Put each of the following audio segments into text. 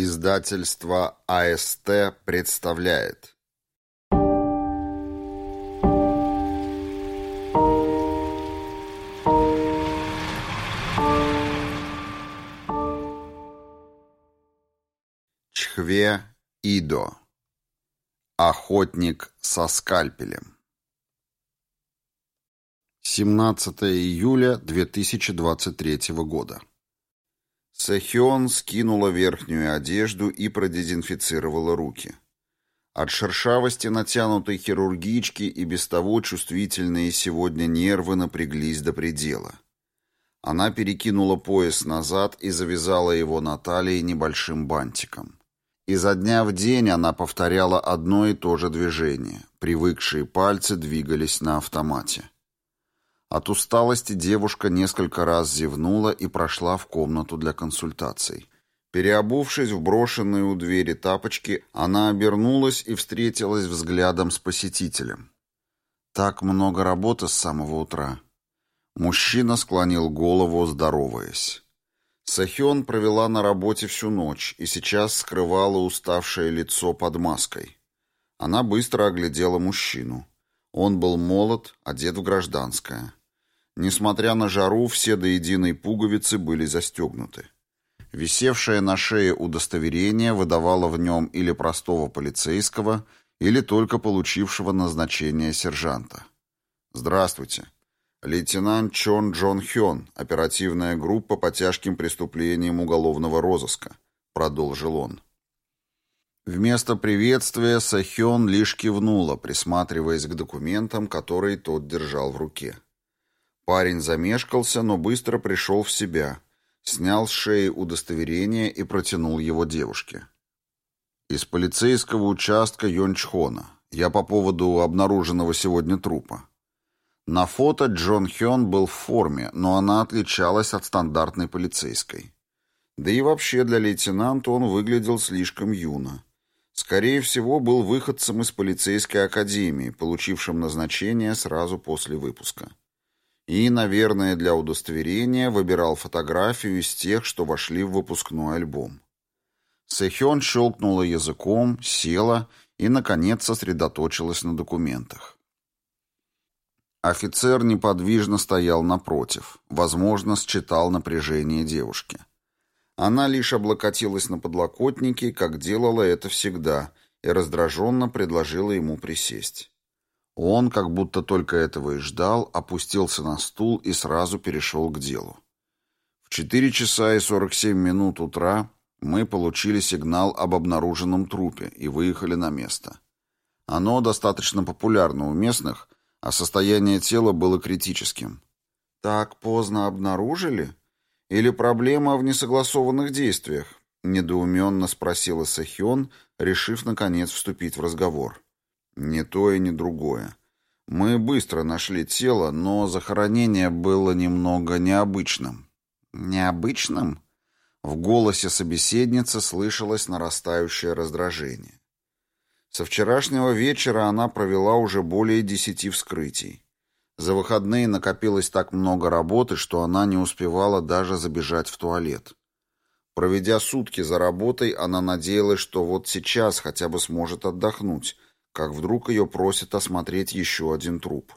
Издательство АСТ представляет. Чхве Идо. Охотник со скальпелем. 17 июля 2023 года Сэхён скинула верхнюю одежду и продезинфицировала руки. От шершавости натянутой хирургички и без того чувствительные сегодня нервы напряглись до предела. Она перекинула пояс назад и завязала его на талии небольшим бантиком. Изо дня в день она повторяла одно и то же движение. Привыкшие пальцы двигались на автомате. От усталости девушка несколько раз зевнула и прошла в комнату для консультаций. Переобувшись в брошенные у двери тапочки, она обернулась и встретилась взглядом с посетителем. Так много работы с самого утра. Мужчина склонил голову, здороваясь. Сахён провела на работе всю ночь и сейчас скрывала уставшее лицо под маской. Она быстро оглядела мужчину. Он был молод, одет в гражданское. Несмотря на жару, все до единой пуговицы были застегнуты. Висевшее на шее удостоверение выдавало в нем или простого полицейского, или только получившего назначение сержанта. «Здравствуйте. Лейтенант Чон Джон Хён, оперативная группа по тяжким преступлениям уголовного розыска», — продолжил он. Вместо приветствия Сахён лишь кивнула, присматриваясь к документам, которые тот держал в руке. Парень замешкался, но быстро пришел в себя, снял с шеи удостоверение и протянул его девушке. «Из полицейского участка Йончхона. Я по поводу обнаруженного сегодня трупа». На фото Джон Хён был в форме, но она отличалась от стандартной полицейской. Да и вообще для лейтенанта он выглядел слишком юно. Скорее всего, был выходцем из полицейской академии, получившим назначение сразу после выпуска. И, наверное, для удостоверения выбирал фотографию из тех, что вошли в выпускной альбом. Сэхён щелкнула языком, села и, наконец, сосредоточилась на документах. Офицер неподвижно стоял напротив, возможно, считал напряжение девушки. Она лишь облокотилась на подлокотники, как делала это всегда, и раздраженно предложила ему присесть. Он, как будто только этого и ждал, опустился на стул и сразу перешел к делу. В 4 часа и 47 минут утра мы получили сигнал об обнаруженном трупе и выехали на место. Оно достаточно популярно у местных, а состояние тела было критическим. «Так поздно обнаружили? Или проблема в несогласованных действиях?» — недоуменно спросила Сахион, решив, наконец, вступить в разговор. Ни то и ни другое. Мы быстро нашли тело, но захоронение было немного необычным. Необычным? В голосе собеседницы слышалось нарастающее раздражение. Со вчерашнего вечера она провела уже более десяти вскрытий. За выходные накопилось так много работы, что она не успевала даже забежать в туалет. Проведя сутки за работой, она надеялась, что вот сейчас хотя бы сможет отдохнуть, как вдруг ее просят осмотреть еще один труп.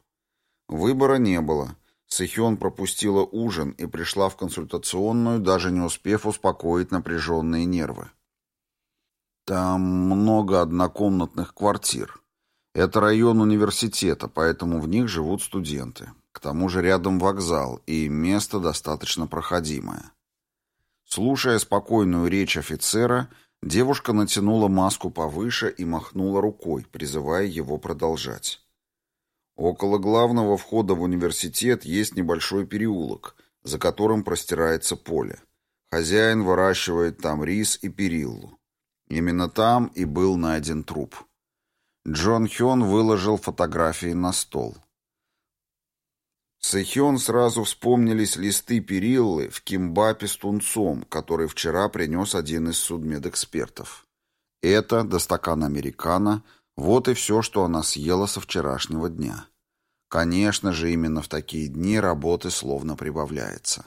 Выбора не было. Сэхён пропустила ужин и пришла в консультационную, даже не успев успокоить напряженные нервы. Там много однокомнатных квартир. Это район университета, поэтому в них живут студенты. К тому же рядом вокзал, и место достаточно проходимое. Слушая спокойную речь офицера, Девушка натянула маску повыше и махнула рукой, призывая его продолжать. Около главного входа в университет есть небольшой переулок, за которым простирается поле. Хозяин выращивает там рис и периллу. Именно там и был найден труп. Джон Хён выложил фотографии на стол. Сэхён сразу вспомнились листы периллы в кимбапе с тунцом, который вчера принес один из судмедэкспертов. Это, до стакана американо, вот и все, что она съела со вчерашнего дня. Конечно же, именно в такие дни работы словно прибавляется.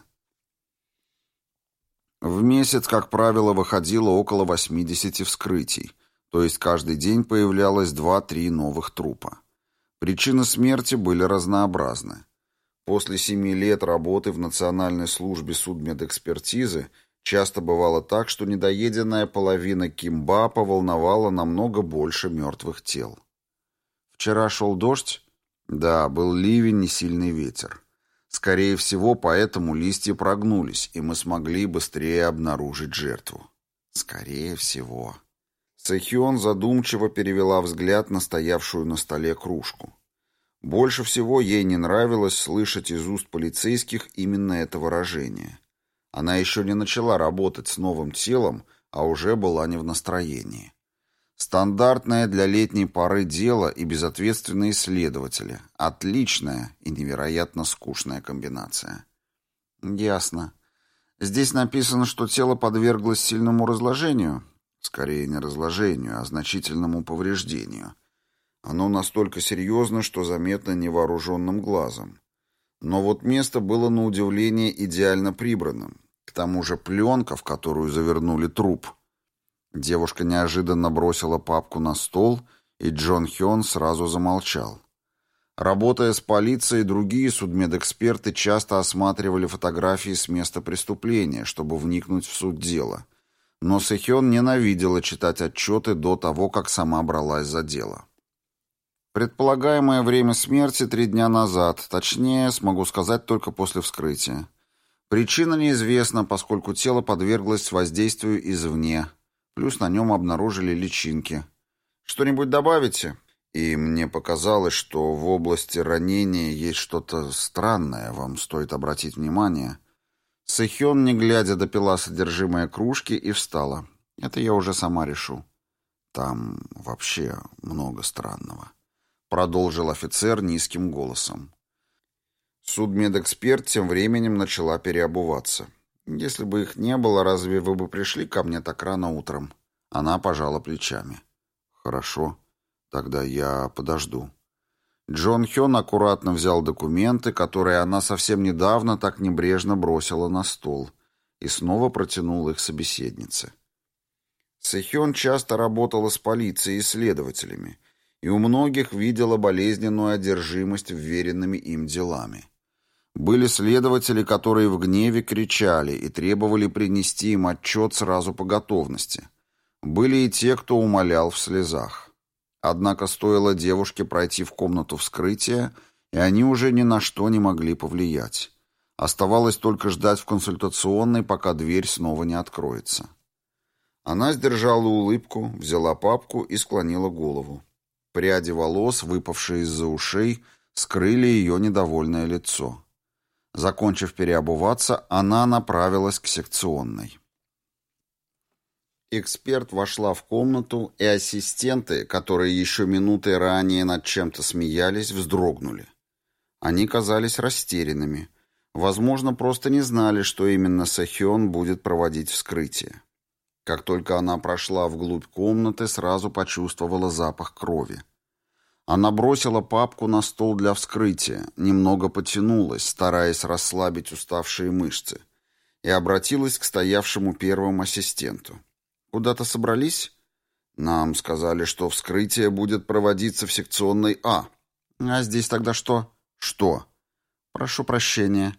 В месяц, как правило, выходило около 80 вскрытий, то есть каждый день появлялось 2-3 новых трупа. Причины смерти были разнообразны. После семи лет работы в Национальной службе судмедэкспертизы часто бывало так, что недоеденная половина кимбапа волновала намного больше мертвых тел. Вчера шел дождь? Да, был ливень и сильный ветер. Скорее всего, поэтому листья прогнулись, и мы смогли быстрее обнаружить жертву. Скорее всего. Сэхион задумчиво перевела взгляд на стоявшую на столе кружку. Больше всего ей не нравилось слышать из уст полицейских именно это выражение. Она еще не начала работать с новым телом, а уже была не в настроении. Стандартное для летней поры дело и безответственные следователи. Отличная и невероятно скучная комбинация. Ясно. Здесь написано, что тело подверглось сильному разложению. Скорее не разложению, а значительному повреждению. Оно настолько серьезно, что заметно невооруженным глазом. Но вот место было на удивление идеально прибранным. К тому же пленка, в которую завернули труп. Девушка неожиданно бросила папку на стол, и Джон Хён сразу замолчал. Работая с полицией, другие судмедэксперты часто осматривали фотографии с места преступления, чтобы вникнуть в суть дела. Но Сэхён ненавидела читать отчеты до того, как сама бралась за дело. Предполагаемое время смерти три дня назад, точнее, смогу сказать только после вскрытия. Причина неизвестна, поскольку тело подверглось воздействию извне, плюс на нем обнаружили личинки. Что-нибудь добавите? И мне показалось, что в области ранения есть что-то странное, вам стоит обратить внимание. Сэхён, не глядя, допила содержимое кружки и встала. Это я уже сама решу. Там вообще много странного продолжил офицер низким голосом. Судмедэксперт тем временем начала переобуваться. «Если бы их не было, разве вы бы пришли ко мне так рано утром?» Она пожала плечами. «Хорошо, тогда я подожду». Джон Хён аккуратно взял документы, которые она совсем недавно так небрежно бросила на стол, и снова протянул их собеседнице. Сэхён часто работала с полицией и следователями, и у многих видела болезненную одержимость вверенными им делами. Были следователи, которые в гневе кричали и требовали принести им отчет сразу по готовности. Были и те, кто умолял в слезах. Однако стоило девушке пройти в комнату вскрытия, и они уже ни на что не могли повлиять. Оставалось только ждать в консультационной, пока дверь снова не откроется. Она сдержала улыбку, взяла папку и склонила голову. Пряди волос, выпавшие из-за ушей, скрыли ее недовольное лицо. Закончив переобуваться, она направилась к секционной. Эксперт вошла в комнату, и ассистенты, которые еще минуты ранее над чем-то смеялись, вздрогнули. Они казались растерянными. Возможно, просто не знали, что именно Сахион будет проводить вскрытие. Как только она прошла вглубь комнаты, сразу почувствовала запах крови. Она бросила папку на стол для вскрытия, немного потянулась, стараясь расслабить уставшие мышцы, и обратилась к стоявшему первому ассистенту. «Куда-то собрались?» «Нам сказали, что вскрытие будет проводиться в секционной А». «А здесь тогда что?» «Что?» «Прошу прощения.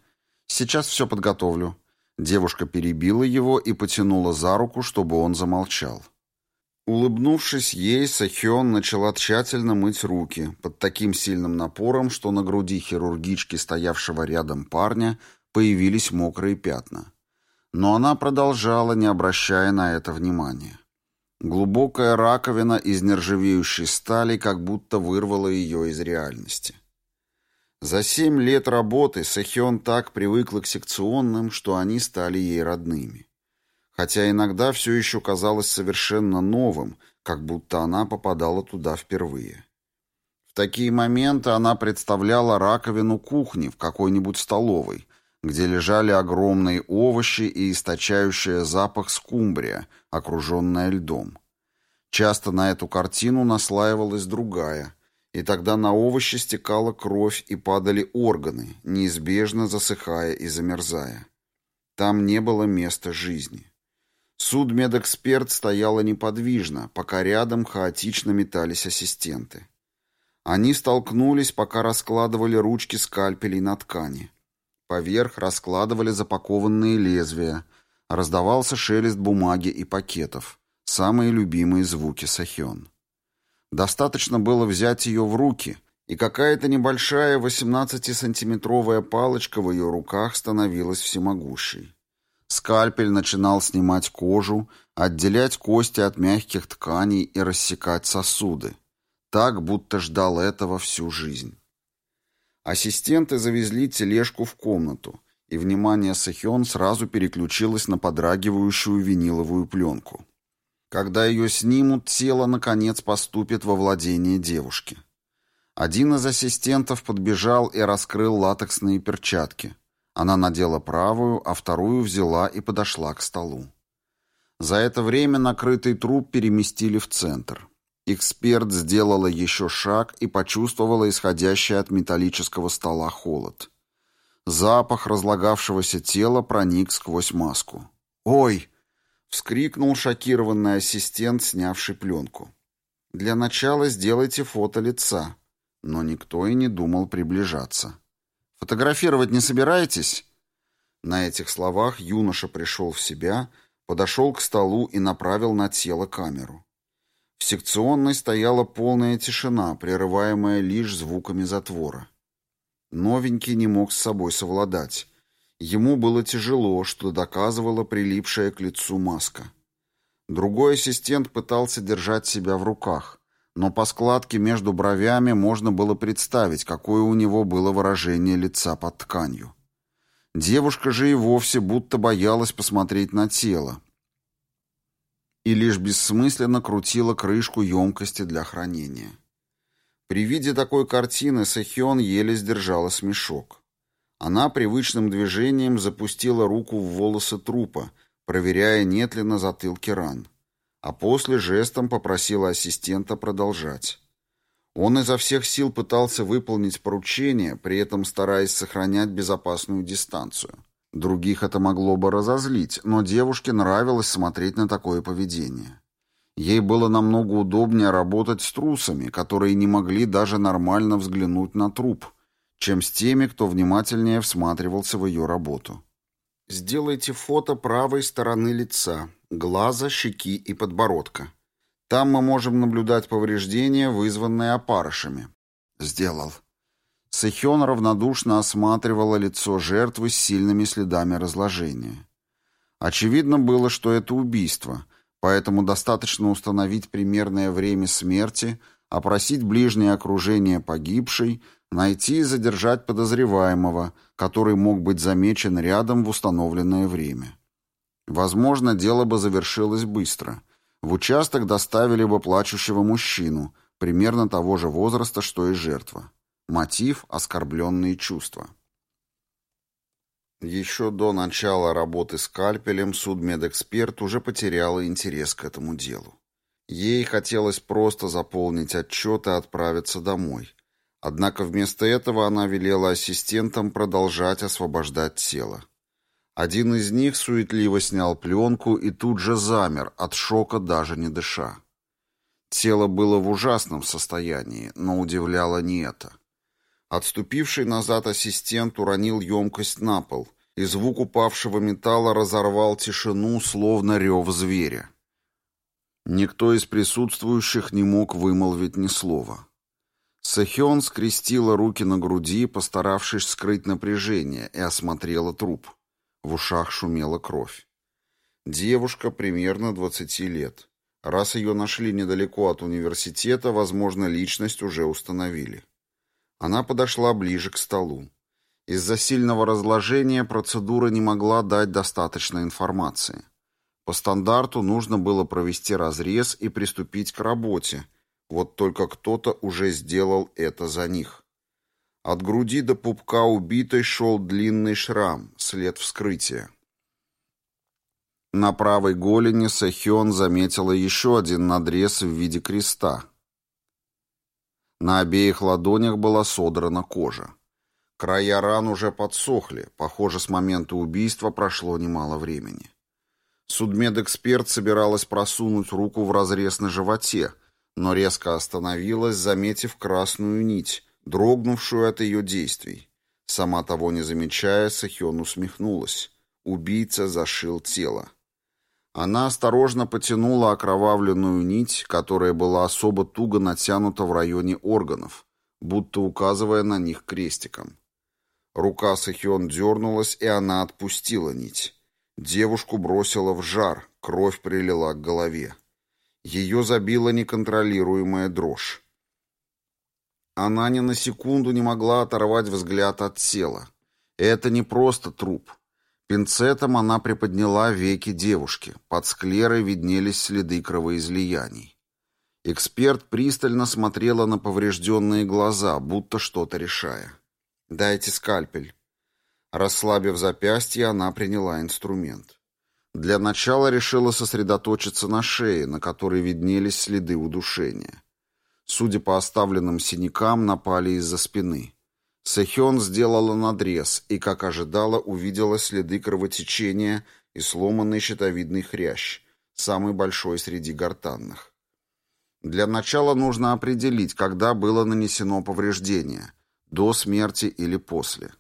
Сейчас все подготовлю». Девушка перебила его и потянула за руку, чтобы он замолчал. Улыбнувшись ей, Сахион начала тщательно мыть руки под таким сильным напором, что на груди хирургички, стоявшего рядом парня, появились мокрые пятна. Но она продолжала, не обращая на это внимания. Глубокая раковина из нержавеющей стали как будто вырвала ее из реальности. За семь лет работы Сахион так привыкла к секционным, что они стали ей родными. Хотя иногда все еще казалось совершенно новым, как будто она попадала туда впервые. В такие моменты она представляла раковину кухни в какой-нибудь столовой, где лежали огромные овощи и источающая запах скумбрия, окруженная льдом. Часто на эту картину наслаивалась другая, и тогда на овощи стекала кровь и падали органы, неизбежно засыхая и замерзая. Там не было места жизни. Судмедэксперт стояла неподвижно, пока рядом хаотично метались ассистенты. Они столкнулись, пока раскладывали ручки скальпелей на ткани. Поверх раскладывали запакованные лезвия. Раздавался шелест бумаги и пакетов. Самые любимые звуки Сахион. Достаточно было взять ее в руки, и какая-то небольшая 18-сантиметровая палочка в ее руках становилась всемогущей. Скальпель начинал снимать кожу, отделять кости от мягких тканей и рассекать сосуды. Так, будто ждал этого всю жизнь. Ассистенты завезли тележку в комнату, и внимание Сахион сразу переключилось на подрагивающую виниловую пленку. Когда ее снимут, тело, наконец, поступит во владение девушки. Один из ассистентов подбежал и раскрыл латексные перчатки. Она надела правую, а вторую взяла и подошла к столу. За это время накрытый труп переместили в центр. Эксперт сделала еще шаг и почувствовала исходящий от металлического стола холод. Запах разлагавшегося тела проник сквозь маску. «Ой!» — вскрикнул шокированный ассистент, снявший пленку. «Для начала сделайте фото лица», но никто и не думал приближаться. «Фотографировать не собираетесь?» На этих словах юноша пришел в себя, подошел к столу и направил на тело камеру. В секционной стояла полная тишина, прерываемая лишь звуками затвора. Новенький не мог с собой совладать. Ему было тяжело, что доказывала прилипшая к лицу маска. Другой ассистент пытался держать себя в руках, но по складке между бровями можно было представить, какое у него было выражение лица под тканью. Девушка же и вовсе будто боялась посмотреть на тело и лишь бессмысленно крутила крышку емкости для хранения. При виде такой картины Сахион еле сдержала смешок. Она привычным движением запустила руку в волосы трупа, проверяя, нет ли на затылке ран а после жестом попросила ассистента продолжать. Он изо всех сил пытался выполнить поручение, при этом стараясь сохранять безопасную дистанцию. Других это могло бы разозлить, но девушке нравилось смотреть на такое поведение. Ей было намного удобнее работать с трусами, которые не могли даже нормально взглянуть на труп, чем с теми, кто внимательнее всматривался в ее работу. «Сделайте фото правой стороны лица, глаза, щеки и подбородка. Там мы можем наблюдать повреждения, вызванные опарышами. Сделал. Сэхён равнодушно осматривала лицо жертвы с сильными следами разложения. Очевидно было, что это убийство, поэтому достаточно установить примерное время смерти, опросить ближнее окружение погибшей, найти и задержать подозреваемого, который мог быть замечен рядом в установленное время. Возможно, дело бы завершилось быстро. В участок доставили бы плачущего мужчину, примерно того же возраста, что и жертва. Мотив – оскорбленные чувства. Еще до начала работы скальпелем судмедэксперт уже потеряла интерес к этому делу. Ей хотелось просто заполнить отчет и отправиться домой. Однако вместо этого она велела ассистентам продолжать освобождать тело. Один из них суетливо снял пленку и тут же замер, от шока даже не дыша. Тело было в ужасном состоянии, но удивляло не это. Отступивший назад ассистент уронил емкость на пол, и звук упавшего металла разорвал тишину, словно рев зверя. Никто из присутствующих не мог вымолвить ни слова. Сэхён скрестила руки на груди, постаравшись скрыть напряжение, и осмотрела труп. В ушах шумела кровь. Девушка примерно 20 лет. Раз ее нашли недалеко от университета, возможно, личность уже установили. Она подошла ближе к столу. Из-за сильного разложения процедура не могла дать достаточно информации. По стандарту нужно было провести разрез и приступить к работе. Вот только кто-то уже сделал это за них. От груди до пупка убитой шел длинный шрам, след вскрытия. На правой голени Сэхён заметила еще один надрез в виде креста. На обеих ладонях была содрана кожа. Края ран уже подсохли, похоже, с момента убийства прошло немало времени. Судмедэксперт собиралась просунуть руку в разрез на животе, но резко остановилась, заметив красную нить, дрогнувшую от ее действий. Сама того не замечая, Сахион усмехнулась. Убийца зашил тело. Она осторожно потянула окровавленную нить, которая была особо туго натянута в районе органов, будто указывая на них крестиком. Рука Сахион дернулась, и она отпустила нить. Девушку бросила в жар, кровь прилила к голове. Ее забила неконтролируемая дрожь. Она ни на секунду не могла оторвать взгляд от тела. Это не просто труп. Пинцетом она приподняла веки девушки. Под склерой виднелись следы кровоизлияний. Эксперт пристально смотрела на поврежденные глаза, будто что-то решая. «Дайте скальпель». Расслабив запястье, она приняла инструмент. Для начала решила сосредоточиться на шее, на которой виднелись следы удушения. Судя по оставленным синякам, напали из-за спины. Сэхён сделала надрез и, как ожидала, увидела следы кровотечения и сломанный щитовидный хрящ, самый большой среди гортанных. Для начала нужно определить, когда было нанесено повреждение – до смерти или после.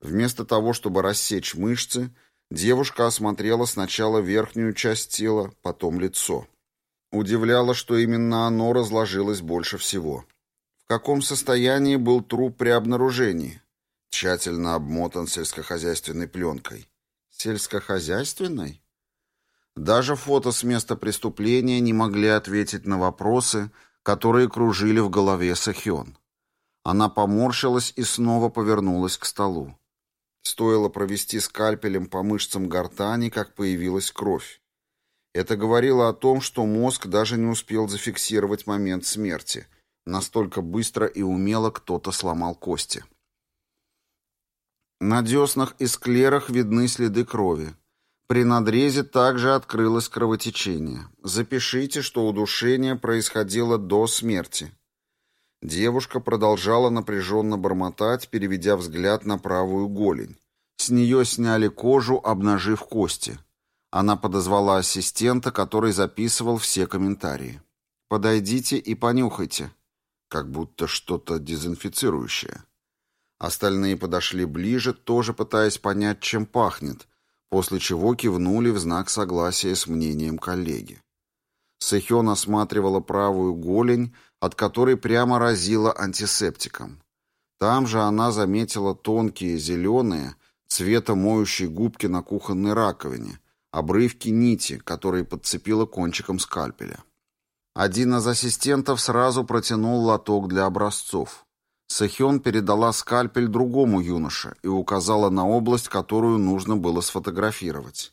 Вместо того, чтобы рассечь мышцы, девушка осмотрела сначала верхнюю часть тела, потом лицо. Удивляло, что именно оно разложилось больше всего. В каком состоянии был труп при обнаружении? Тщательно обмотан сельскохозяйственной пленкой. Сельскохозяйственной? Даже фото с места преступления не могли ответить на вопросы, которые кружили в голове Сахион. Она поморщилась и снова повернулась к столу. Стоило провести скальпелем по мышцам гортани, как появилась кровь. Это говорило о том, что мозг даже не успел зафиксировать момент смерти. Настолько быстро и умело кто-то сломал кости. На деснах и склерах видны следы крови. При надрезе также открылось кровотечение. Запишите, что удушение происходило до смерти. Девушка продолжала напряженно бормотать, переведя взгляд на правую голень. С нее сняли кожу, обнажив кости. Она подозвала ассистента, который записывал все комментарии. «Подойдите и понюхайте». Как будто что-то дезинфицирующее. Остальные подошли ближе, тоже пытаясь понять, чем пахнет, после чего кивнули в знак согласия с мнением коллеги. Сэхён осматривала правую голень, от которой прямо разила антисептиком. Там же она заметила тонкие зеленые, цвета моющей губки на кухонной раковине, обрывки нити, которые подцепила кончиком скальпеля. Один из ассистентов сразу протянул лоток для образцов. Сэхён передала скальпель другому юноше и указала на область, которую нужно было сфотографировать.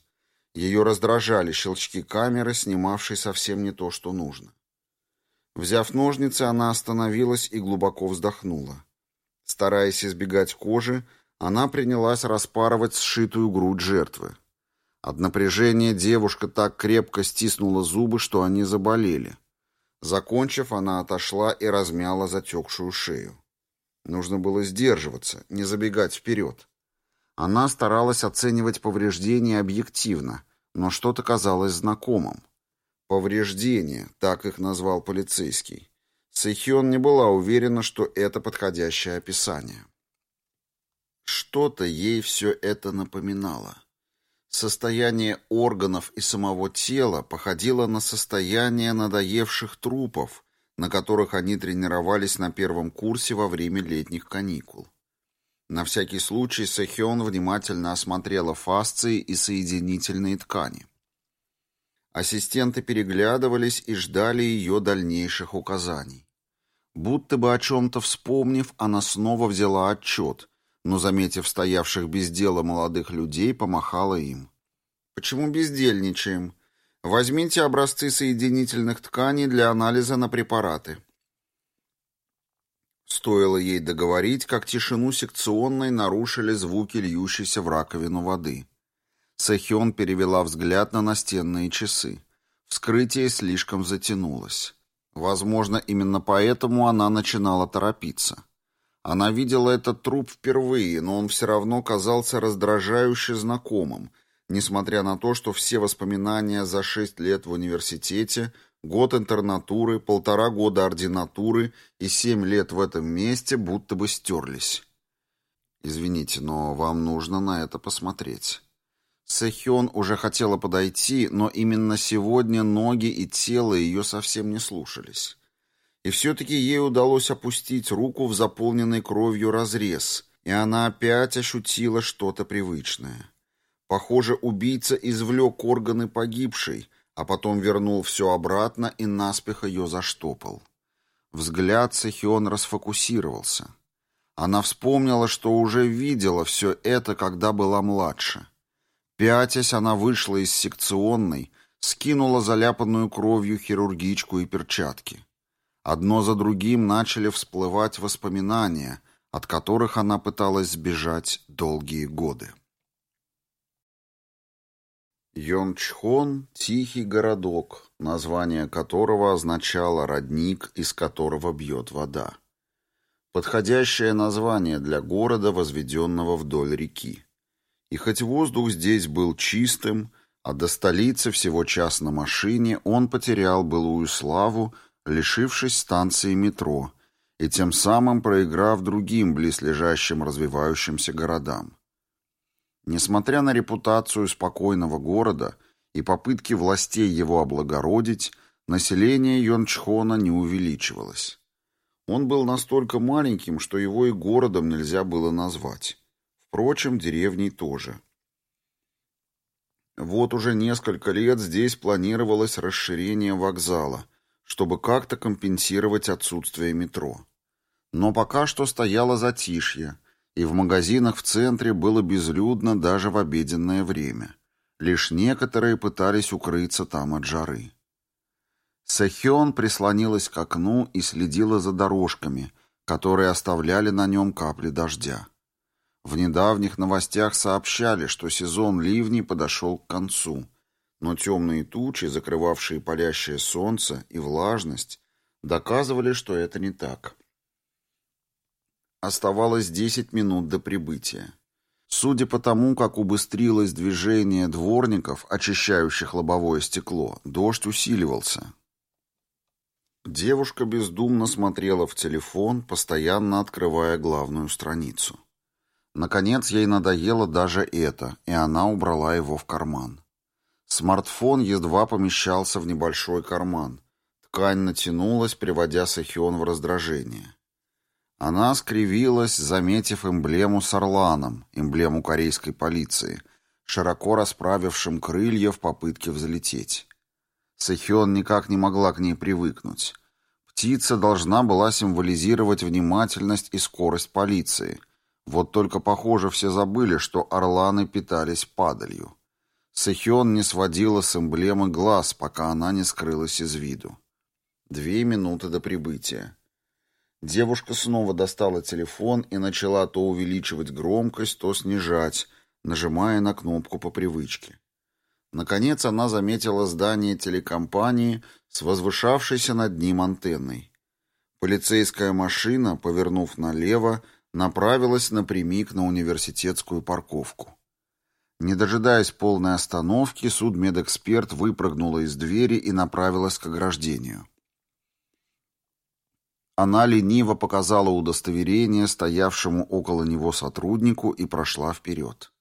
Ее раздражали щелчки камеры, снимавшей совсем не то, что нужно. Взяв ножницы, она остановилась и глубоко вздохнула. Стараясь избегать кожи, она принялась распарывать сшитую грудь жертвы. От напряжения девушка так крепко стиснула зубы, что они заболели. Закончив, она отошла и размяла затекшую шею. Нужно было сдерживаться, не забегать вперед. Она старалась оценивать повреждения объективно, но что-то казалось знакомым. Повреждения, так их назвал полицейский. Сэхён не была уверена, что это подходящее описание. Что-то ей все это напоминало. Состояние органов и самого тела походило на состояние надоевших трупов, на которых они тренировались на первом курсе во время летних каникул. На всякий случай Сэхён внимательно осмотрела фасции и соединительные ткани. Ассистенты переглядывались и ждали ее дальнейших указаний. Будто бы о чем-то вспомнив, она снова взяла отчет, но, заметив стоявших без дела молодых людей, помахала им. «Почему бездельничаем? Возьмите образцы соединительных тканей для анализа на препараты». Стоило ей договорить, как тишину секционной нарушили звуки льющейся в раковину воды. Сэхён перевела взгляд на настенные часы. Вскрытие слишком затянулось. Возможно, именно поэтому она начинала торопиться. Она видела этот труп впервые, но он все равно казался раздражающе знакомым, несмотря на то, что все воспоминания за шесть лет в университете, год интернатуры, полтора года ординатуры и семь лет в этом месте будто бы стерлись. «Извините, но вам нужно на это посмотреть». Сэхён уже хотела подойти, но именно сегодня ноги и тело ее совсем не слушались. И все-таки ей удалось опустить руку в заполненный кровью разрез, и она опять ощутила что-то привычное. Похоже, убийца извлек органы погибшей, а потом вернул все обратно и наспех ее заштопал. Взгляд Сэхион расфокусировался. Она вспомнила, что уже видела все это, когда была младше. Пятясь, она вышла из секционной, скинула заляпанную кровью хирургичку и перчатки. Одно за другим начали всплывать воспоминания, от которых она пыталась сбежать долгие годы. Йончхон — тихий городок, название которого означало «родник, из которого бьет вода». Подходящее название для города, возведенного вдоль реки. И хоть воздух здесь был чистым, а до столицы всего час на машине, он потерял былую славу, лишившись станции метро и тем самым проиграв другим близлежащим развивающимся городам. Несмотря на репутацию спокойного города и попытки властей его облагородить, население Йончхона не увеличивалось. Он был настолько маленьким, что его и городом нельзя было назвать. Впрочем, деревней тоже. Вот уже несколько лет здесь планировалось расширение вокзала, чтобы как-то компенсировать отсутствие метро. Но пока что стояло затишье, и в магазинах в центре было безлюдно даже в обеденное время. Лишь некоторые пытались укрыться там от жары. Сэхён прислонилась к окну и следила за дорожками, которые оставляли на нем капли дождя. В недавних новостях сообщали, что сезон ливней подошел к концу, но темные тучи, закрывавшие палящее солнце и влажность, доказывали, что это не так. Оставалось 10 минут до прибытия. Судя по тому, как убыстрилось движение дворников, очищающих лобовое стекло, дождь усиливался. Девушка бездумно смотрела в телефон, постоянно открывая главную страницу. Наконец ей надоело даже это, и она убрала его в карман. Смартфон едва помещался в небольшой карман. Ткань натянулась, приводя Сахион в раздражение. Она скривилась, заметив эмблему с орланом, эмблему корейской полиции, широко расправившим крылья в попытке взлететь. Сэхён никак не могла к ней привыкнуть. Птица должна была символизировать внимательность и скорость полиции. Вот только, похоже, все забыли, что орланы питались падалью. Сэхён не сводила с эмблемы глаз, пока она не скрылась из виду. Две минуты до прибытия. Девушка снова достала телефон и начала то увеличивать громкость, то снижать, нажимая на кнопку по привычке. Наконец она заметила здание телекомпании с возвышавшейся над ним антенной. Полицейская машина, повернув налево, направилась напрямик на университетскую парковку. Не дожидаясь полной остановки, судмедэксперт выпрыгнула из двери и направилась к ограждению. Она лениво показала удостоверение стоявшему около него сотруднику и прошла вперед.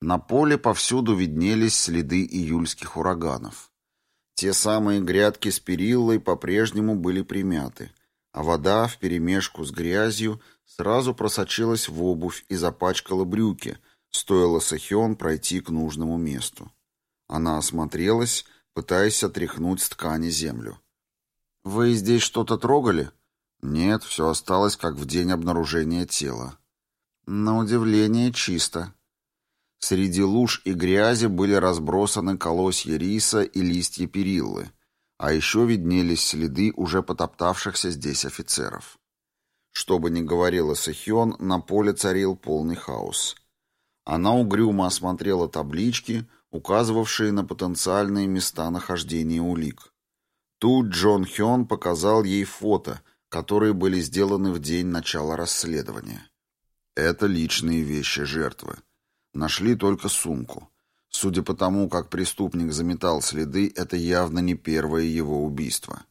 На поле повсюду виднелись следы июльских ураганов. Те самые грядки с периллой по-прежнему были примяты, а вода вперемешку с грязью сразу просочилась в обувь и запачкала брюки, Стоило Сахион пройти к нужному месту. Она осмотрелась, пытаясь отряхнуть с ткани землю. «Вы здесь что-то трогали?» «Нет, все осталось, как в день обнаружения тела». «На удивление чисто». Среди луж и грязи были разбросаны колосья риса и листья периллы, а еще виднелись следы уже потоптавшихся здесь офицеров. Что бы ни говорила Сахион, на поле царил полный хаос — она угрюмо осмотрела таблички, указывавшие на потенциальные места нахождения улик. Тут Джон Хён показал ей фото, которые были сделаны в день начала расследования. Это личные вещи жертвы. Нашли только сумку. Судя по тому, как преступник заметал следы, это явно не первое его убийство.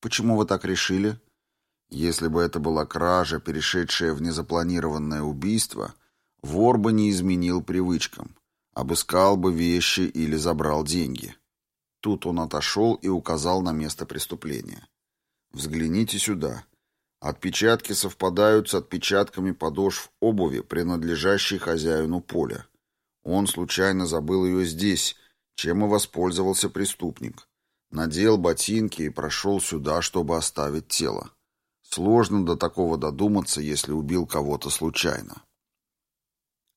Почему вы так решили? Если бы это была кража, перешедшая в незапланированное убийство, вор бы не изменил привычкам, обыскал бы вещи или забрал деньги. Тут он отошел и указал на место преступления. «Взгляните сюда. Отпечатки совпадают с отпечатками подошв обуви, принадлежащей хозяину поля. Он случайно забыл ее здесь, чем и воспользовался преступник. Надел ботинки и прошел сюда, чтобы оставить тело. Сложно до такого додуматься, если убил кого-то случайно.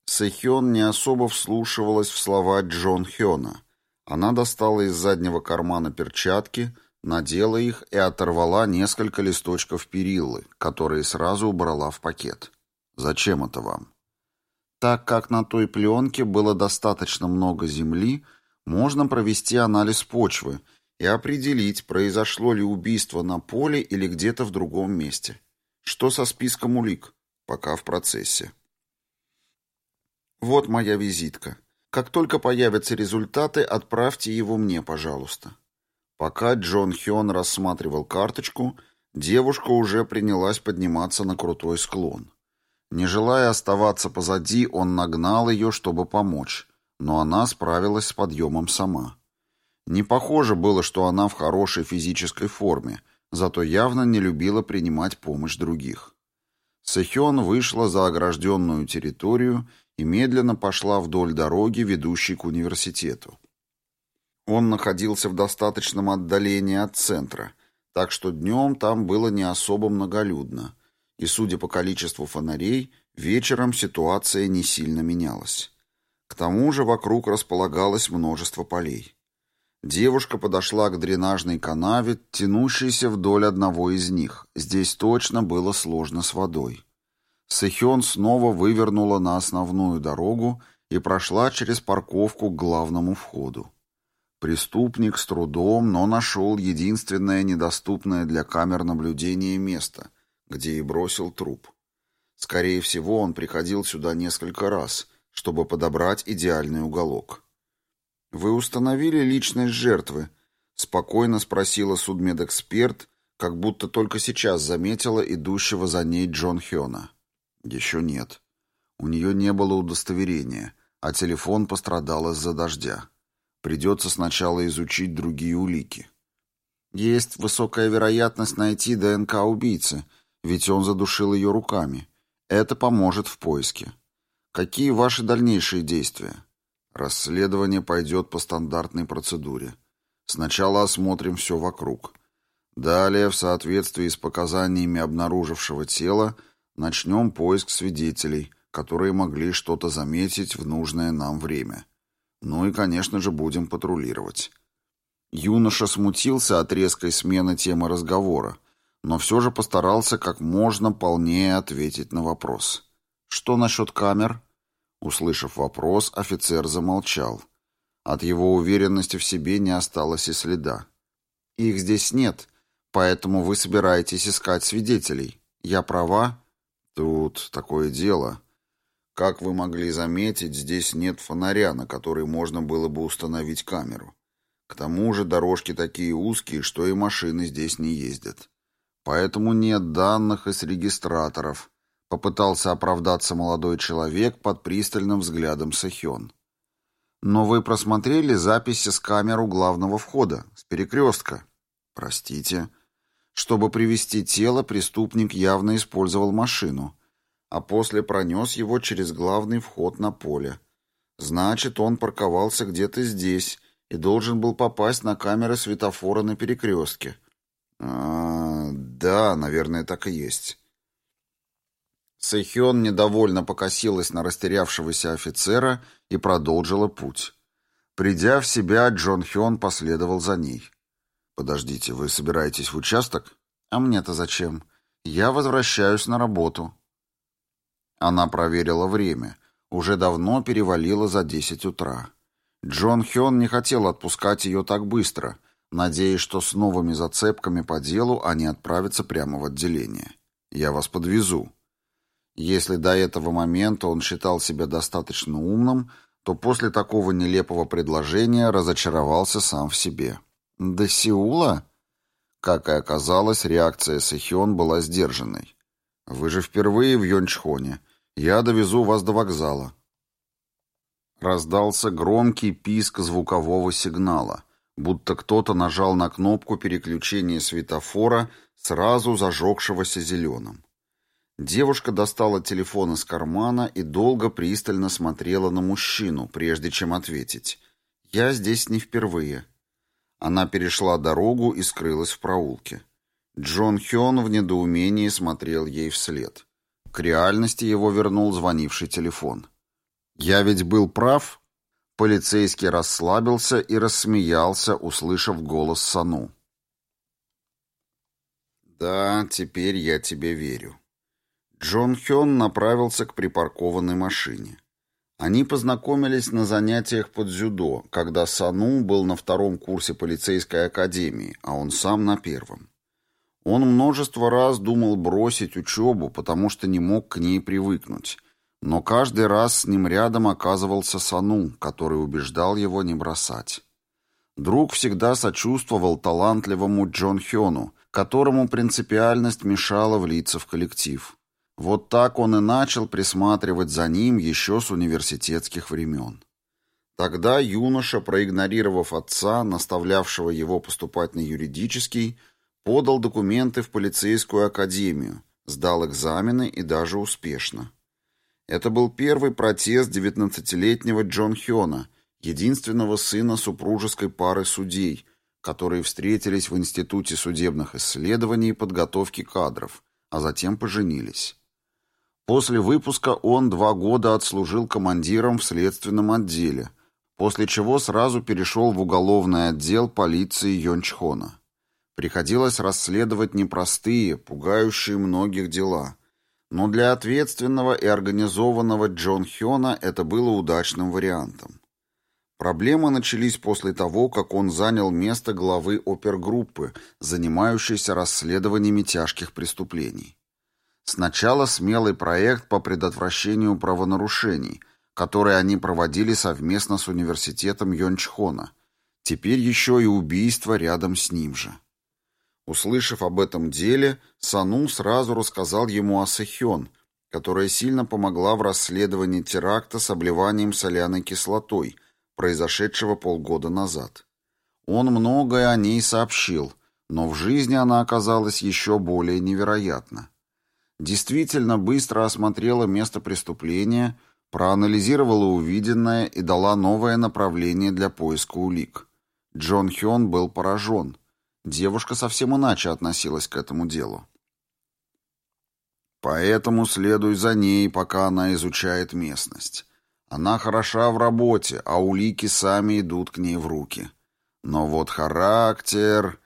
Сэхён не особо вслушивалась в слова Джон Хёна. Она достала из заднего кармана перчатки, надела их и оторвала несколько листочков периллы, которые сразу убрала в пакет. «Зачем это вам?» Так как на той пленке было достаточно много земли, можно провести анализ почвы и определить, произошло ли убийство на поле или где-то в другом месте. Что со списком улик? Пока в процессе. Вот моя визитка. Как только появятся результаты, отправьте его мне, пожалуйста. Пока Джон Хён рассматривал карточку, девушка уже принялась подниматься на крутой склон. Не желая оставаться позади, он нагнал ее, чтобы помочь, но она справилась с подъемом сама. Не похоже было, что она в хорошей физической форме, зато явно не любила принимать помощь других. Сэхён вышла за огражденную территорию и медленно пошла вдоль дороги, ведущей к университету. Он находился в достаточном отдалении от центра, так что днем там было не особо многолюдно – и, судя по количеству фонарей, вечером ситуация не сильно менялась. К тому же вокруг располагалось множество полей. Девушка подошла к дренажной канаве, тянущейся вдоль одного из них. Здесь точно было сложно с водой. Сэхён снова вывернула на основную дорогу и прошла через парковку к главному входу. Преступник с трудом, но нашел единственное недоступное для камер наблюдения место, где и бросил труп. Скорее всего, он приходил сюда несколько раз, чтобы подобрать идеальный уголок. «Вы установили личность жертвы?» — спокойно спросила судмедэксперт, как будто только сейчас заметила идущего за ней Джон Хёна. «Еще нет. У нее не было удостоверения, а телефон пострадал из-за дождя. Придется сначала изучить другие улики». «Есть высокая вероятность найти ДНК убийцы», ведь он задушил ее руками. Это поможет в поиске. Какие ваши дальнейшие действия? Расследование пойдет по стандартной процедуре. Сначала осмотрим все вокруг. Далее, в соответствии с показаниями обнаружившего тела, начнем поиск свидетелей, которые могли что-то заметить в нужное нам время. Ну и, конечно же, будем патрулировать. Юноша смутился от резкой смены темы разговора, но все же постарался как можно полнее ответить на вопрос. «Что насчет камер?» Услышав вопрос, офицер замолчал. От его уверенности в себе не осталось и следа. «Их здесь нет, поэтому вы собираетесь искать свидетелей. Я права?» «Тут такое дело. Как вы могли заметить, здесь нет фонаря, на который можно было бы установить камеру. К тому же дорожки такие узкие, что и машины здесь не ездят. Поэтому нет данных из регистраторов. Попытался оправдаться молодой человек под пристальным взглядом Сахён. Но вы просмотрели записи с камер у главного входа, с перекрестка. Простите. Чтобы привести тело, преступник явно использовал машину, а после пронес его через главный вход на поле. Значит, он парковался где-то здесь и должен был попасть на камеры светофора на перекрестке. А, да, наверное, так и есть. Сэхён недовольно покосилась на растерявшегося офицера и продолжила путь. Придя в себя, Джон Хён последовал за ней. «Подождите, вы собираетесь в участок?» «А мне-то зачем? Я возвращаюсь на работу». Она проверила время. Уже давно перевалило за десять утра. Джон Хён не хотел отпускать ее так быстро, надеясь, что с новыми зацепками по делу они отправятся прямо в отделение. «Я вас подвезу». Если до этого момента он считал себя достаточно умным, то после такого нелепого предложения разочаровался сам в себе. «До Сеула?» Как и оказалось, реакция Сэхён была сдержанной. «Вы же впервые в Йончхоне. Я довезу вас до вокзала». Раздался громкий писк звукового сигнала, будто кто-то нажал на кнопку переключения светофора, сразу зажегшегося зеленым. Девушка достала телефон из кармана и долго пристально смотрела на мужчину, прежде чем ответить. «Я здесь не впервые». Она перешла дорогу и скрылась в проулке. Джон Хён в недоумении смотрел ей вслед. К реальности его вернул звонивший телефон. «Я ведь был прав?» Полицейский расслабился и рассмеялся, услышав голос Сану. «Да, теперь я тебе верю». Джон Хён направился к припаркованной машине. Они познакомились на занятиях под дзюдо, когда Сану был на втором курсе полицейской академии, а он сам на первом. Он множество раз думал бросить учебу, потому что не мог к ней привыкнуть. Но каждый раз с ним рядом оказывался Сану, который убеждал его не бросать. Друг всегда сочувствовал талантливому Джон Хёну, которому принципиальность мешала влиться в коллектив. Вот так он и начал присматривать за ним еще с университетских времен. Тогда юноша, проигнорировав отца, наставлявшего его поступать на юридический, подал документы в полицейскую академию, сдал экзамены и даже успешно. Это был первый протест 19-летнего Джон Хёна, единственного сына супружеской пары судей, которые встретились в Институте судебных исследований и подготовки кадров, а затем поженились. После выпуска он два года отслужил командиром в следственном отделе, после чего сразу перешел в уголовный отдел полиции Йончхона. Приходилось расследовать непростые, пугающие многих дела. Но для ответственного и организованного Джон Хёна это было удачным вариантом. Проблемы начались после того, как он занял место главы опергруппы, занимающейся расследованиями тяжких преступлений. Сначала смелый проект по предотвращению правонарушений, который они проводили совместно с университетом Йончхона. Теперь еще и убийство рядом с ним же. Услышав об этом деле, Сану сразу рассказал ему о Сэхён, которая сильно помогла в расследовании теракта с обливанием соляной кислотой, произошедшего полгода назад. Он многое о ней сообщил, но в жизни она оказалась еще более невероятна действительно быстро осмотрела место преступления, проанализировала увиденное и дала новое направление для поиска улик. Джон Хён был поражен. Девушка совсем иначе относилась к этому делу. Поэтому следуй за ней, пока она изучает местность. Она хороша в работе, а улики сами идут к ней в руки. Но вот характер...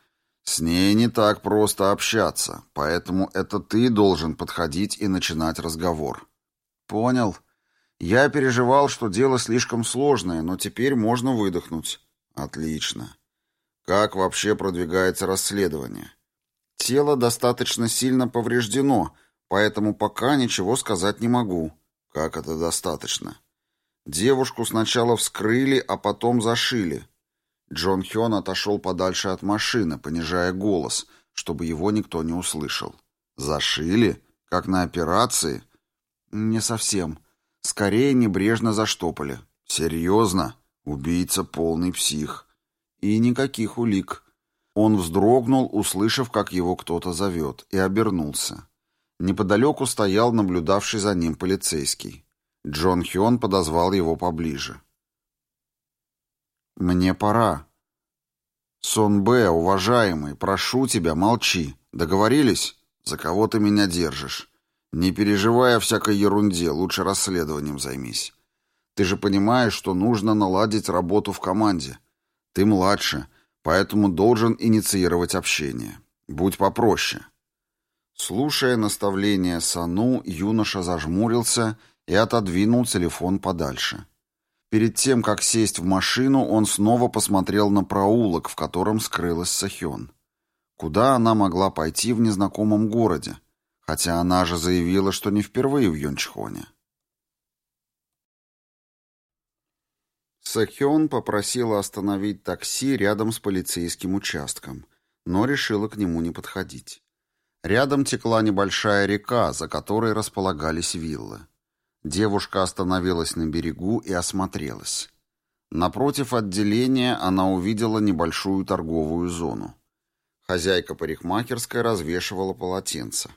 С ней не так просто общаться, поэтому это ты должен подходить и начинать разговор. Понял. Я переживал, что дело слишком сложное, но теперь можно выдохнуть. Отлично. Как вообще продвигается расследование? Тело достаточно сильно повреждено, поэтому пока ничего сказать не могу. Как это достаточно? Девушку сначала вскрыли, а потом зашили. Джон Хён отошел подальше от машины, понижая голос, чтобы его никто не услышал. «Зашили? Как на операции?» «Не совсем. Скорее небрежно заштопали». «Серьезно? Убийца полный псих». «И никаких улик». Он вздрогнул, услышав, как его кто-то зовет, и обернулся. Неподалеку стоял наблюдавший за ним полицейский. Джон Хён подозвал его поближе. «Мне пора». «Сон Б, уважаемый, прошу тебя, молчи. Договорились? За кого ты меня держишь? Не переживай о всякой ерунде, лучше расследованием займись. Ты же понимаешь, что нужно наладить работу в команде. Ты младше, поэтому должен инициировать общение. Будь попроще». Слушая наставление Сану, юноша зажмурился и отодвинул телефон подальше. Перед тем, как сесть в машину, он снова посмотрел на проулок, в котором скрылась Сахён. Куда она могла пойти в незнакомом городе? Хотя она же заявила, что не впервые в Йончхоне. Сахён попросила остановить такси рядом с полицейским участком, но решила к нему не подходить. Рядом текла небольшая река, за которой располагались виллы. Девушка остановилась на берегу и осмотрелась. Напротив отделения она увидела небольшую торговую зону. Хозяйка парикмахерской развешивала полотенца.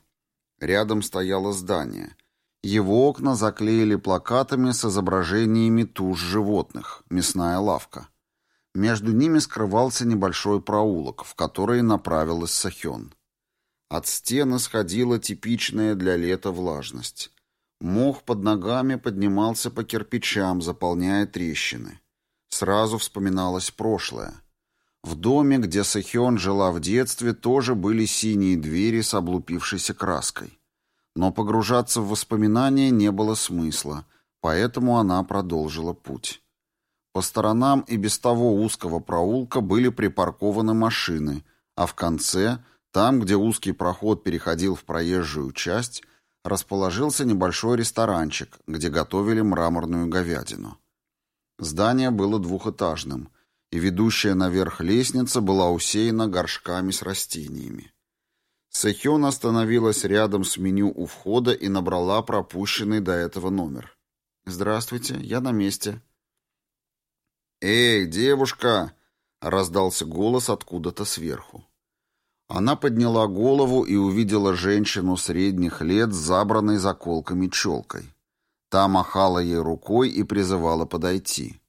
Рядом стояло здание. Его окна заклеили плакатами с изображениями туш животных, мясная лавка. Между ними скрывался небольшой проулок, в который направилась Сахён. От стены сходила типичная для лета влажность. Мох под ногами поднимался по кирпичам, заполняя трещины. Сразу вспоминалось прошлое. В доме, где Сахион жила в детстве, тоже были синие двери с облупившейся краской. Но погружаться в воспоминания не было смысла, поэтому она продолжила путь. По сторонам и без того узкого проулка были припаркованы машины, а в конце, там, где узкий проход переходил в проезжую часть, расположился небольшой ресторанчик, где готовили мраморную говядину. Здание было двухэтажным, и ведущая наверх лестница была усеяна горшками с растениями. Сэхён остановилась рядом с меню у входа и набрала пропущенный до этого номер. «Здравствуйте, я на месте». «Эй, девушка!» — раздался голос откуда-то сверху. Она подняла голову и увидела женщину средних лет с забранной заколками челкой. Та махала ей рукой и призывала подойти.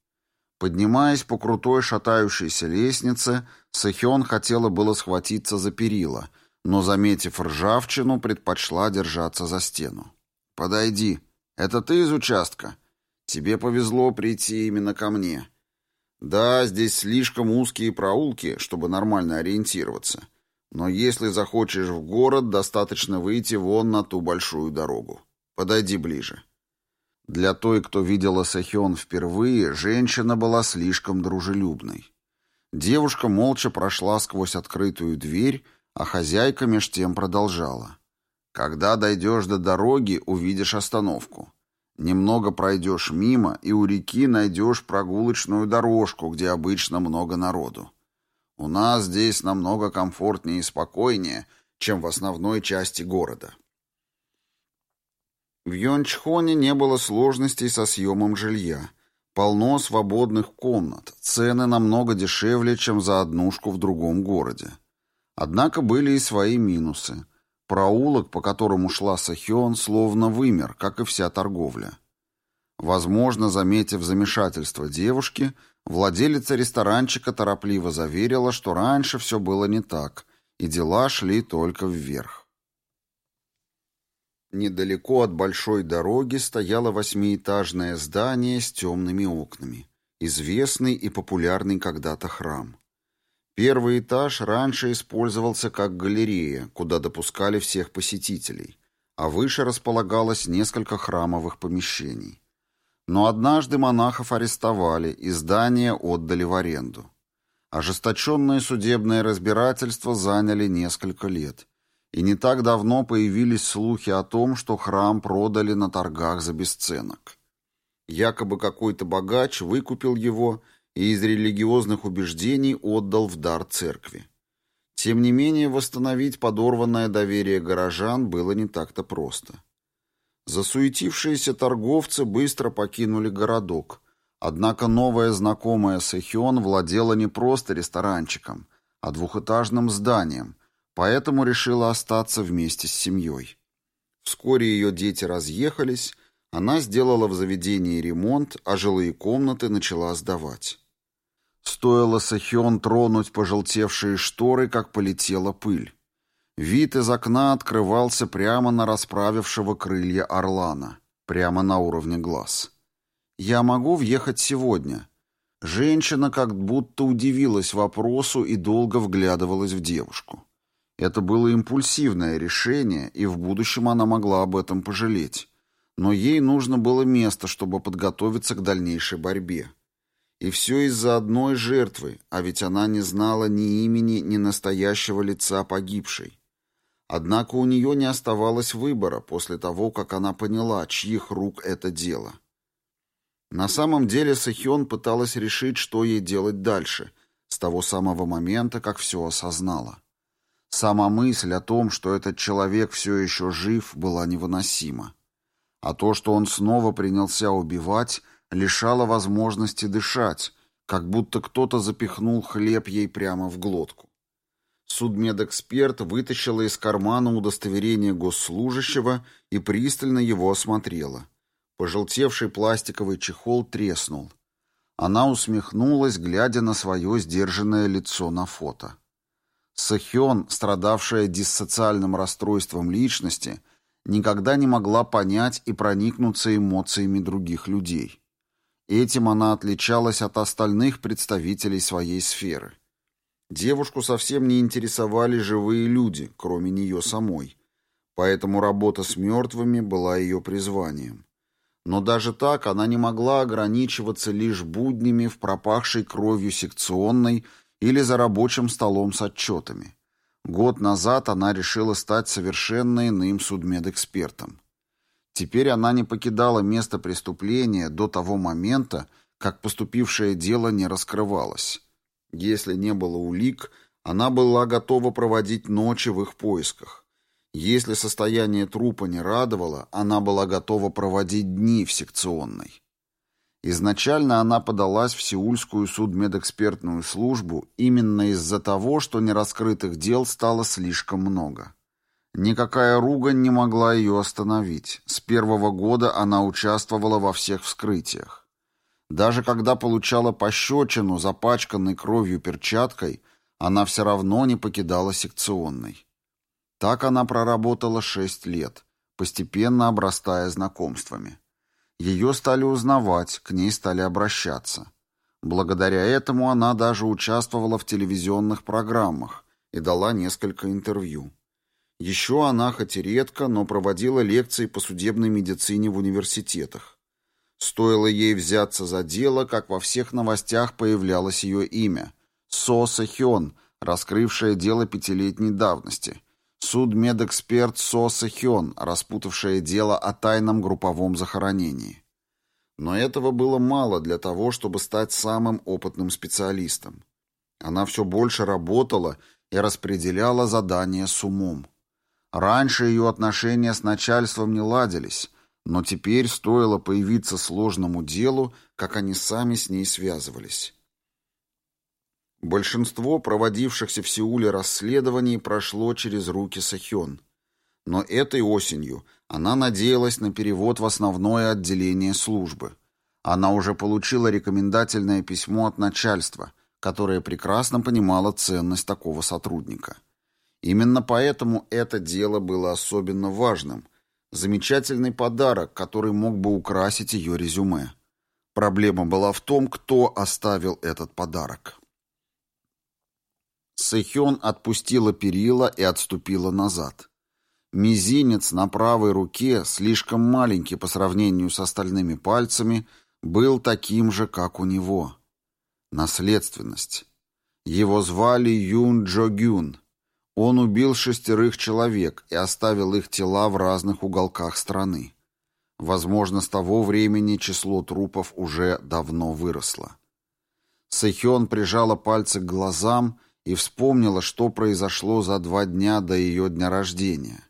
Поднимаясь по крутой шатающейся лестнице, Сэхён хотела было схватиться за перила, но, заметив ржавчину, предпочла держаться за стену. «Подойди. Это ты из участка? Тебе повезло прийти именно ко мне. Да, здесь слишком узкие проулки, чтобы нормально ориентироваться». Но если захочешь в город, достаточно выйти вон на ту большую дорогу. Подойди ближе. Для той, кто видела Сахион впервые, женщина была слишком дружелюбной. Девушка молча прошла сквозь открытую дверь, а хозяйка меж тем продолжала. «Когда дойдешь до дороги, увидишь остановку. Немного пройдешь мимо, и у реки найдешь прогулочную дорожку, где обычно много народу. У нас здесь намного комфортнее и спокойнее, чем в основной части города. В Йончхоне не было сложностей со съемом жилья. Полно свободных комнат, цены намного дешевле, чем за однушку в другом городе. Однако были и свои минусы. Проулок, по которому шла Сахион, словно вымер, как и вся торговля. Возможно, заметив замешательство девушки, Владелица ресторанчика торопливо заверила, что раньше все было не так, и дела шли только вверх. Недалеко от большой дороги стояло восьмиэтажное здание с темными окнами, известный и популярный когда-то храм. Первый этаж раньше использовался как галерея, куда допускали всех посетителей, а выше располагалось несколько храмовых помещений. Но однажды монахов арестовали и здание отдали в аренду. Ожесточенные судебные разбирательства заняли несколько лет. И не так давно появились слухи о том, что храм продали на торгах за бесценок. Якобы какой-то богач выкупил его и из религиозных убеждений отдал в дар церкви. Тем не менее, восстановить подорванное доверие горожан было не так-то просто. Засуетившиеся торговцы быстро покинули городок. Однако новая знакомая Сэхион владела не просто ресторанчиком, а двухэтажным зданием, поэтому решила остаться вместе с семьей. Вскоре ее дети разъехались, она сделала в заведении ремонт, а жилые комнаты начала сдавать. Стоило Сахион тронуть пожелтевшие шторы, как полетела пыль. Вид из окна открывался прямо на расправившего крылья орлана, прямо на уровне глаз. «Я могу въехать сегодня?» Женщина как будто удивилась вопросу и долго вглядывалась в девушку. Это было импульсивное решение, и в будущем она могла об этом пожалеть. Но ей нужно было место, чтобы подготовиться к дальнейшей борьбе. И все из-за одной жертвы, а ведь она не знала ни имени, ни настоящего лица погибшей. Однако у нее не оставалось выбора после того, как она поняла, чьих рук это дело. На самом деле Сахион пыталась решить, что ей делать дальше, с того самого момента, как все осознала. Сама мысль о том, что этот человек все еще жив, была невыносима. А то, что он снова принялся убивать, лишало возможности дышать, как будто кто-то запихнул хлеб ей прямо в глотку. Судмедэксперт вытащила из кармана удостоверение госслужащего и пристально его осмотрела. Пожелтевший пластиковый чехол треснул. Она усмехнулась, глядя на свое сдержанное лицо на фото. Сахион, страдавшая диссоциальным расстройством личности, никогда не могла понять и проникнуться эмоциями других людей. Этим она отличалась от остальных представителей своей сферы. Девушку совсем не интересовали живые люди, кроме нее самой, поэтому работа с мертвыми была ее призванием. Но даже так она не могла ограничиваться лишь буднями в пропахшей кровью секционной или за рабочим столом с отчетами. Год назад она решила стать совершенно иным судмедэкспертом. Теперь она не покидала место преступления до того момента, как поступившее дело не раскрывалось. Если не было улик, она была готова проводить ночи в их поисках. Если состояние трупа не радовало, она была готова проводить дни в секционной. Изначально она подалась в Сеульскую судмедэкспертную службу именно из-за того, что нераскрытых дел стало слишком много. Никакая ругань не могла ее остановить. С первого года она участвовала во всех вскрытиях. Даже когда получала пощечину, запачканной кровью перчаткой, она все равно не покидала секционной. Так она проработала шесть лет, постепенно обрастая знакомствами. Ее стали узнавать, к ней стали обращаться. Благодаря этому она даже участвовала в телевизионных программах и дала несколько интервью. Еще она, хоть и редко, но проводила лекции по судебной медицине в университетах. Стоило ей взяться за дело, как во всех новостях появлялось ее имя – Соса Хён, раскрывшее дело пятилетней давности – Судмедэксперт Соса Хён, распутавшая дело о тайном групповом захоронении. Но этого было мало для того, чтобы стать самым опытным специалистом. Она все больше работала и распределяла задания с умом. Раньше ее отношения с начальством не ладились, но теперь стоило появиться сложному делу, как они сами с ней связывались. Большинство проводившихся в Сеуле расследований прошло через руки Сахён. Но этой осенью она надеялась на перевод в основное отделение службы. Она уже получила рекомендательное письмо от начальства, которое прекрасно понимало ценность такого сотрудника. Именно поэтому это дело было особенно важным. Замечательный подарок, который мог бы украсить ее резюме. Проблема была в том, кто оставил этот подарок. Сэхён отпустила перила и отступила назад. Мизинец на правой руке, слишком маленький по сравнению с остальными пальцами, был таким же, как у него. Наследственность. Его звали Юн Джо Гюн. Он убил шестерых человек и оставил их тела в разных уголках страны. Возможно, с того времени число трупов уже давно выросло. Сэхён прижала пальцы к глазам и вспомнила, что произошло за два дня до ее дня рождения.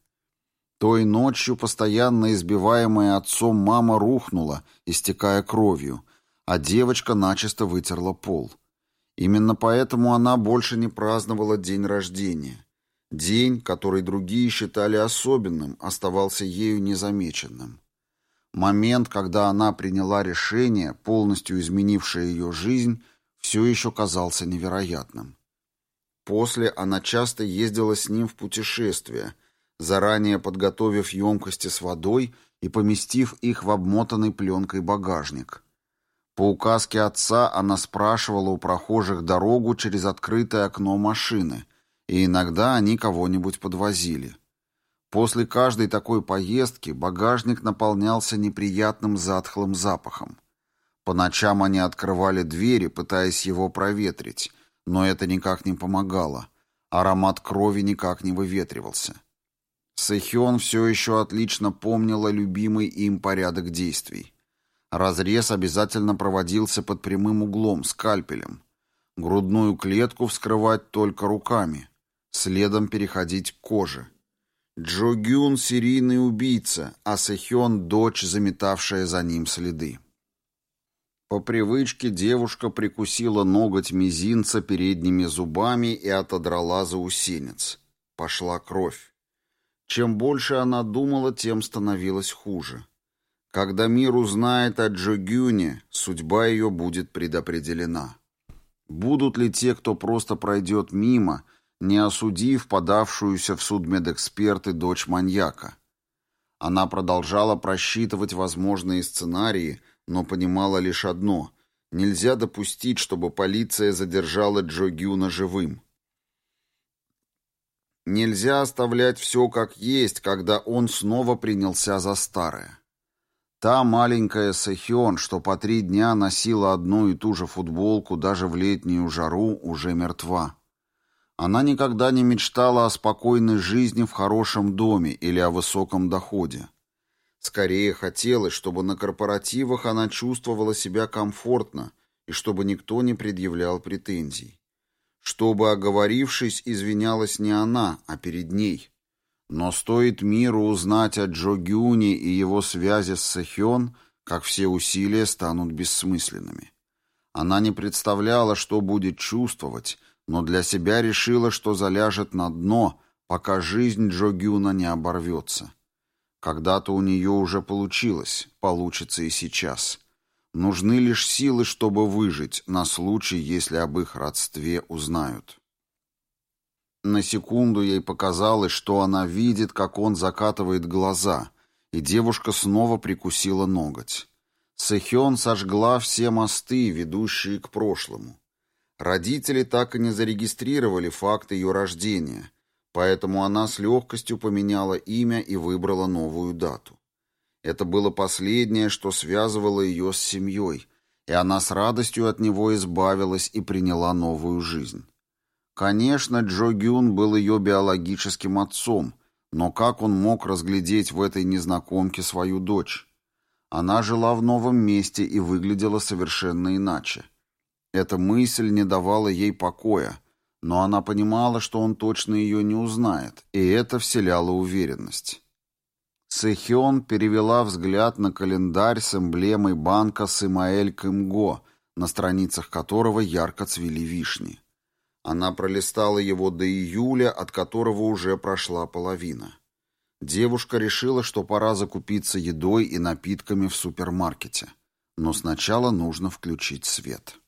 Той ночью постоянно избиваемая отцом мама рухнула, истекая кровью, а девочка начисто вытерла пол. Именно поэтому она больше не праздновала день рождения. День, который другие считали особенным, оставался ею незамеченным. Момент, когда она приняла решение, полностью изменившее ее жизнь, все еще казался невероятным. После она часто ездила с ним в путешествия, заранее подготовив емкости с водой и поместив их в обмотанный пленкой багажник. По указке отца она спрашивала у прохожих дорогу через открытое окно машины, и иногда они кого-нибудь подвозили. После каждой такой поездки багажник наполнялся неприятным затхлым запахом. По ночам они открывали двери, пытаясь его проветрить, но это никак не помогало. Аромат крови никак не выветривался. Сэхён все еще отлично помнила любимый им порядок действий. Разрез обязательно проводился под прямым углом, скальпелем. Грудную клетку вскрывать только руками. Следом переходить к коже. Джо Гюн — серийный убийца, а Сэхён — дочь, заметавшая за ним следы. По привычке девушка прикусила ноготь мизинца передними зубами и отодрала заусенец. Пошла кровь. Чем больше она думала, тем становилось хуже. Когда мир узнает о Джогюне, судьба ее будет предопределена. Будут ли те, кто просто пройдет мимо, не осудив подавшуюся в суд медэксперты дочь маньяка? Она продолжала просчитывать возможные сценарии, но понимала лишь одно — нельзя допустить, чтобы полиция задержала Джо Гюна живым. Нельзя оставлять все как есть, когда он снова принялся за старое. Та маленькая Сэхён, что по три дня носила одну и ту же футболку даже в летнюю жару, уже мертва. Она никогда не мечтала о спокойной жизни в хорошем доме или о высоком доходе. Скорее хотелось, чтобы на корпоративах она чувствовала себя комфортно и чтобы никто не предъявлял претензий. Чтобы, оговорившись, извинялась не она, а перед ней. Но стоит миру узнать о Джо Гюни и его связи с Сэхён, как все усилия станут бессмысленными. Она не представляла, что будет чувствовать, но для себя решила, что заляжет на дно, пока жизнь Джо Гюна не оборвется. Когда-то у нее уже получилось, получится и сейчас. Нужны лишь силы, чтобы выжить, на случай, если об их родстве узнают. На секунду ей показалось, что она видит, как он закатывает глаза, и девушка снова прикусила ноготь. Сэхён сожгла все мосты, ведущие к прошлому. Родители так и не зарегистрировали факт ее рождения, поэтому она с легкостью поменяла имя и выбрала новую дату. Это было последнее, что связывало ее с семьей, и она с радостью от него избавилась и приняла новую жизнь. Конечно, Джо Гюн был ее биологическим отцом, но как он мог разглядеть в этой незнакомке свою дочь? Она жила в новом месте и выглядела совершенно иначе. Эта мысль не давала ей покоя, но она понимала, что он точно ее не узнает, и это вселяло уверенность. Сэхён перевела взгляд на календарь с эмблемой банка Сымаэль Кымго, на страницах которого ярко цвели вишни. Она пролистала его до июля, от которого уже прошла половина. Девушка решила, что пора закупиться едой и напитками в супермаркете. Но сначала нужно включить свет.